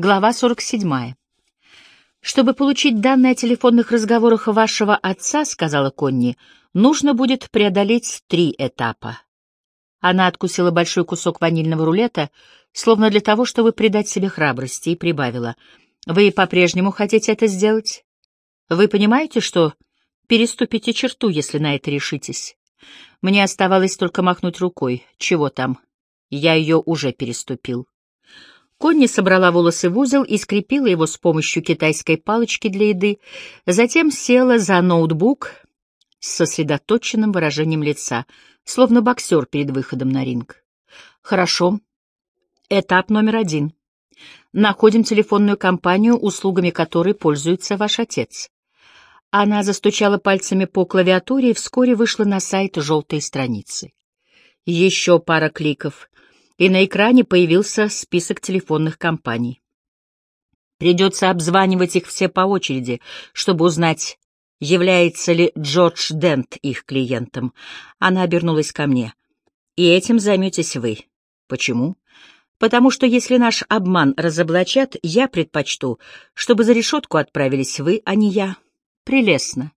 Глава 47. «Чтобы получить данные о телефонных разговорах вашего отца, — сказала Конни, — нужно будет преодолеть три этапа». Она откусила большой кусок ванильного рулета, словно для того, чтобы придать себе храбрости, и прибавила. «Вы по-прежнему хотите это сделать? Вы понимаете, что переступите черту, если на это решитесь? Мне оставалось только махнуть рукой. Чего там? Я ее уже переступил». Конни собрала волосы в узел и скрепила его с помощью китайской палочки для еды, затем села за ноутбук с сосредоточенным выражением лица, словно боксер перед выходом на ринг. «Хорошо. Этап номер один. Находим телефонную компанию, услугами которой пользуется ваш отец». Она застучала пальцами по клавиатуре и вскоре вышла на сайт желтой страницы. Еще пара кликов, и на экране появился список телефонных компаний. Придется обзванивать их все по очереди, чтобы узнать, является ли Джордж Дент их клиентом. Она обернулась ко мне. И этим займетесь вы. Почему? Потому что если наш обман разоблачат, я предпочту, чтобы за решетку отправились вы, а не я. Прелестно.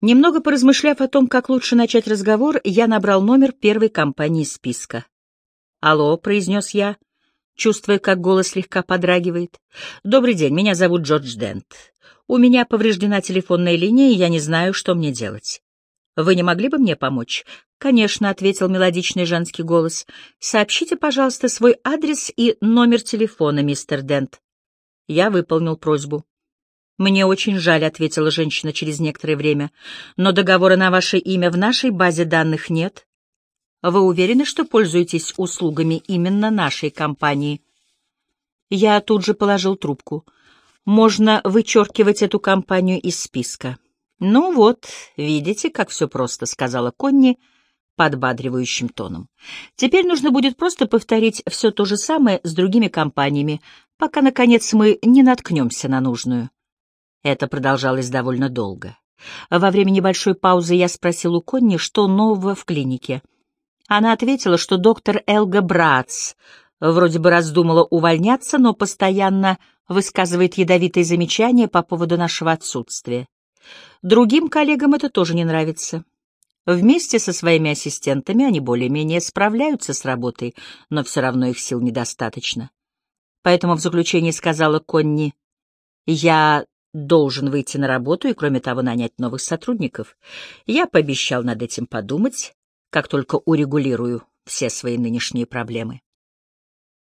Немного поразмышляв о том, как лучше начать разговор, я набрал номер первой компании списка. «Алло», — произнес я, чувствуя, как голос слегка подрагивает. «Добрый день, меня зовут Джордж Дент. У меня повреждена телефонная линия, и я не знаю, что мне делать. Вы не могли бы мне помочь?» «Конечно», — ответил мелодичный женский голос. «Сообщите, пожалуйста, свой адрес и номер телефона, мистер Дент». Я выполнил просьбу. «Мне очень жаль», — ответила женщина через некоторое время, «но договора на ваше имя в нашей базе данных нет. Вы уверены, что пользуетесь услугами именно нашей компании? Я тут же положил трубку. Можно вычеркивать эту компанию из списка. Ну вот, видите, как все просто, сказала Конни подбадривающим тоном. Теперь нужно будет просто повторить все то же самое с другими компаниями, пока, наконец, мы не наткнемся на нужную. Это продолжалось довольно долго. Во время небольшой паузы я спросил у Конни, что нового в клинике. Она ответила, что доктор Элга Брац вроде бы раздумала увольняться, но постоянно высказывает ядовитые замечания по поводу нашего отсутствия. Другим коллегам это тоже не нравится. Вместе со своими ассистентами они более-менее справляются с работой, но все равно их сил недостаточно. Поэтому в заключении сказала Конни, «Я должен выйти на работу и, кроме того, нанять новых сотрудников. Я пообещал над этим подумать, как только урегулирую все свои нынешние проблемы.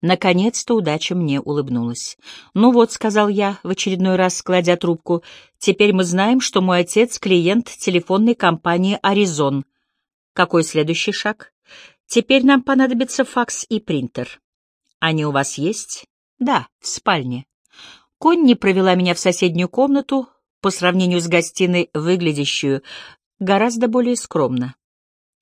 Наконец-то удача мне улыбнулась. «Ну вот», — сказал я, в очередной раз складя трубку, — «теперь мы знаем, что мой отец — клиент телефонной компании «Аризон». Какой следующий шаг? Теперь нам понадобится факс и принтер. Они у вас есть? Да, в спальне. Конни провела меня в соседнюю комнату, по сравнению с гостиной, выглядящую гораздо более скромно.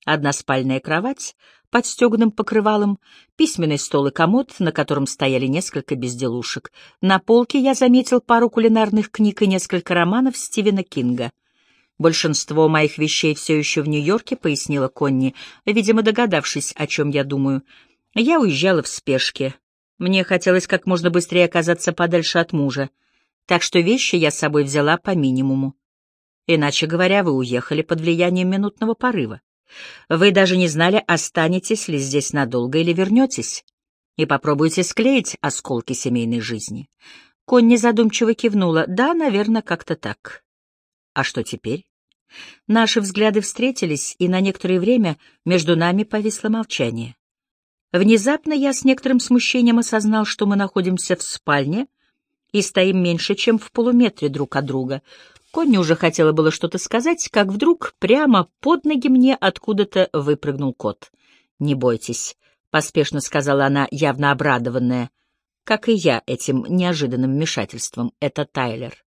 Одна спальная кровать под стеганым покрывалом, письменный стол и комод, на котором стояли несколько безделушек. На полке я заметил пару кулинарных книг и несколько романов Стивена Кинга. Большинство моих вещей все еще в Нью-Йорке, пояснила Конни, видимо, догадавшись, о чем я думаю. Я уезжала в спешке. Мне хотелось как можно быстрее оказаться подальше от мужа, так что вещи я с собой взяла по минимуму. Иначе говоря, вы уехали под влиянием минутного порыва. Вы даже не знали, останетесь ли здесь надолго или вернетесь, и попробуйте склеить осколки семейной жизни. Конни задумчиво кивнула. Да, наверное, как-то так. А что теперь? Наши взгляды встретились, и на некоторое время между нами повисло молчание. Внезапно я с некоторым смущением осознал, что мы находимся в спальне и стоим меньше, чем в полуметре друг от друга. Конни уже хотела было что-то сказать, как вдруг прямо под ноги мне откуда-то выпрыгнул кот. «Не бойтесь», — поспешно сказала она, явно обрадованная, как и я этим неожиданным вмешательством. Это Тайлер.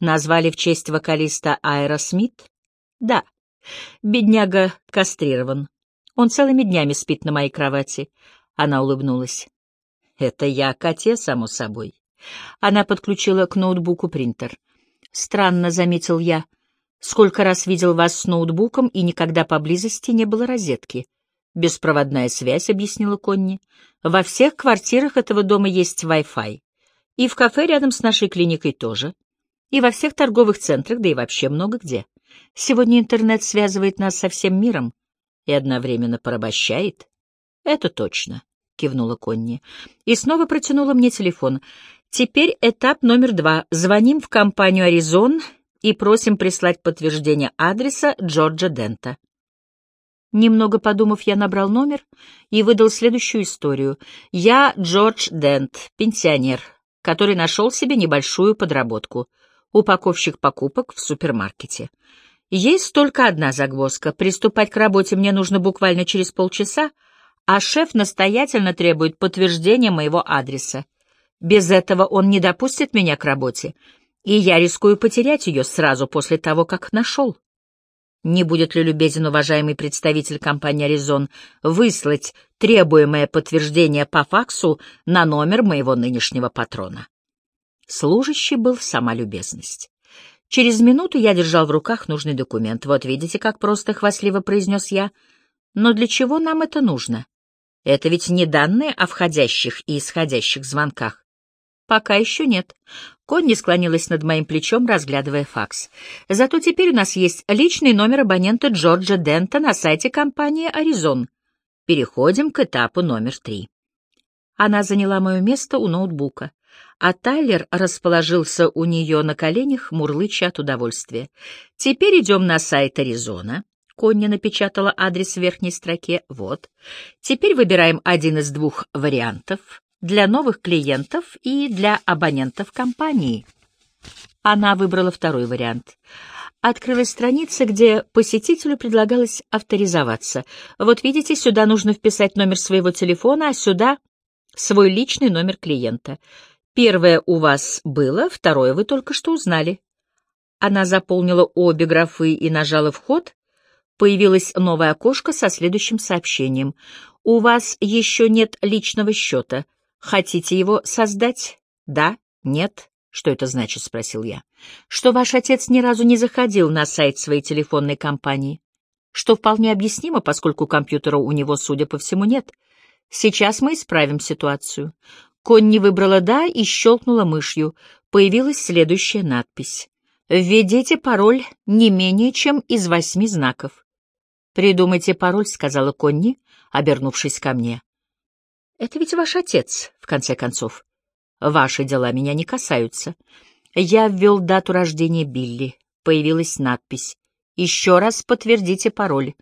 Назвали в честь вокалиста Айра Смит? Да. Бедняга кастрирован. Он целыми днями спит на моей кровати. Она улыбнулась. Это я коте, само собой. Она подключила к ноутбуку принтер. Странно, — заметил я. Сколько раз видел вас с ноутбуком, и никогда поблизости не было розетки. Беспроводная связь, — объяснила Конни. Во всех квартирах этого дома есть Wi-Fi. И в кафе рядом с нашей клиникой тоже. И во всех торговых центрах, да и вообще много где. Сегодня интернет связывает нас со всем миром и одновременно порабощает. Это точно, кивнула Конни. И снова протянула мне телефон. Теперь этап номер два. Звоним в компанию «Аризон» и просим прислать подтверждение адреса Джорджа Дента. Немного подумав, я набрал номер и выдал следующую историю. Я Джордж Дент, пенсионер, который нашел себе небольшую подработку — упаковщик покупок в супермаркете. Есть только одна загвоздка. Приступать к работе мне нужно буквально через полчаса, а шеф настоятельно требует подтверждения моего адреса. Без этого он не допустит меня к работе, и я рискую потерять ее сразу после того, как нашел. Не будет ли любезен уважаемый представитель компании «Аризон» выслать требуемое подтверждение по факсу на номер моего нынешнего патрона? Служащий был сама любезность. Через минуту я держал в руках нужный документ. Вот видите, как просто хвастливо произнес я. Но для чего нам это нужно? Это ведь не данные о входящих и исходящих звонках. Пока еще нет. Конни склонилась над моим плечом, разглядывая факс. Зато теперь у нас есть личный номер абонента Джорджа Дента на сайте компании «Аризон». Переходим к этапу номер три. Она заняла мое место у ноутбука, а Тайлер расположился у нее на коленях, мурлыча от удовольствия. Теперь идем на сайт «Аризона». Конни напечатала адрес в верхней строке. Вот. Теперь выбираем один из двух вариантов для новых клиентов и для абонентов компании. Она выбрала второй вариант. Открылась страница, где посетителю предлагалось авторизоваться. Вот видите, сюда нужно вписать номер своего телефона, а сюда свой личный номер клиента. Первое у вас было, второе вы только что узнали. Она заполнила обе графы и нажала «Вход». Появилось новое окошко со следующим сообщением. «У вас еще нет личного счета. Хотите его создать? Да? Нет? Что это значит? спросил я. Что ваш отец ни разу не заходил на сайт своей телефонной компании. Что вполне объяснимо, поскольку компьютера у него, судя по всему, нет. Сейчас мы исправим ситуацию. Конни выбрала «да» и щелкнула мышью. Появилась следующая надпись. «Введите пароль не менее чем из восьми знаков». «Придумайте пароль», — сказала Конни, обернувшись ко мне. Это ведь ваш отец, в конце концов. Ваши дела меня не касаются. Я ввел дату рождения Билли. Появилась надпись. Еще раз подтвердите пароль.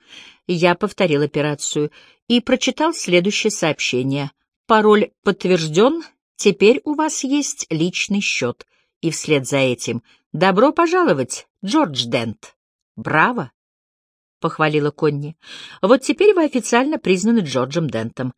Я повторил операцию и прочитал следующее сообщение. Пароль подтвержден, теперь у вас есть личный счет. И вслед за этим «Добро пожаловать, Джордж Дент». «Браво!» — похвалила Конни. «Вот теперь вы официально признаны Джорджем Дентом.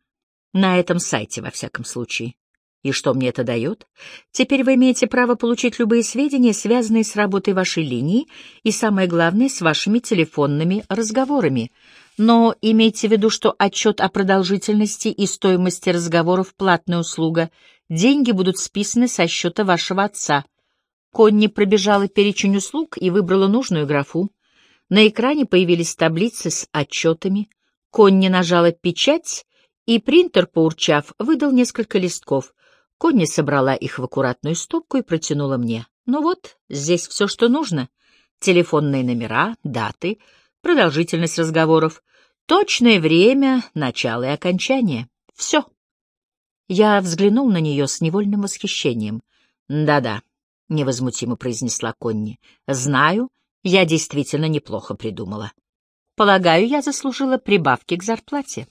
На этом сайте, во всяком случае. И что мне это дает? Теперь вы имеете право получить любые сведения, связанные с работой вашей линии и, самое главное, с вашими телефонными разговорами. Но имейте в виду, что отчет о продолжительности и стоимости разговоров — платная услуга. Деньги будут списаны со счета вашего отца. Конни пробежала перечень услуг и выбрала нужную графу. На экране появились таблицы с отчетами. Конни нажала «Печать», и принтер, поурчав, выдал несколько листков. Конни собрала их в аккуратную стопку и протянула мне. Ну вот, здесь все, что нужно. Телефонные номера, даты, продолжительность разговоров, точное время, начало и окончание. Все. Я взглянул на нее с невольным восхищением. «Да-да», — невозмутимо произнесла Конни. «Знаю, я действительно неплохо придумала. Полагаю, я заслужила прибавки к зарплате».